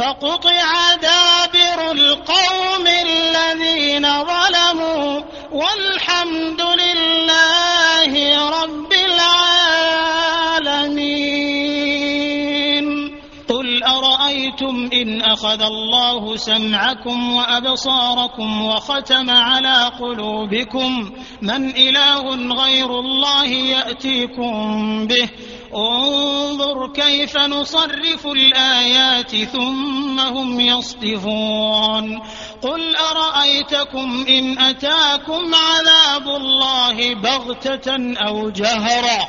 فقطع دابر القوم الذين ظلموا والحمد لله رب العالمين. قل أرأيتم إن أخذ الله سمعكم وأبصاركم وختم على قلوبكم؟ من إله غير الله يأتيكم به. انظر كيف نصرف الآيات ثم هم يصدفون قل أرأيتكم إن أتاكم عذاب الله بغتة أو جهرا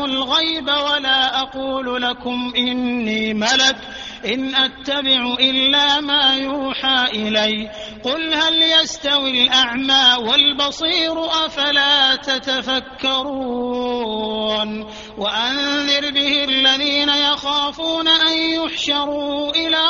أعلم الغيب ولا أقول لكم إني ملك إن أتبع إلا ما يوحى إلي. قل هل يستوي الأعمى والبصير أفلا تتفكرون؟ وأنذر به الذين يخافون أن يحشروا إلى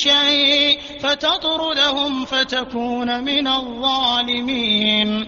شيء فتطردهم فتكون من الظالمين.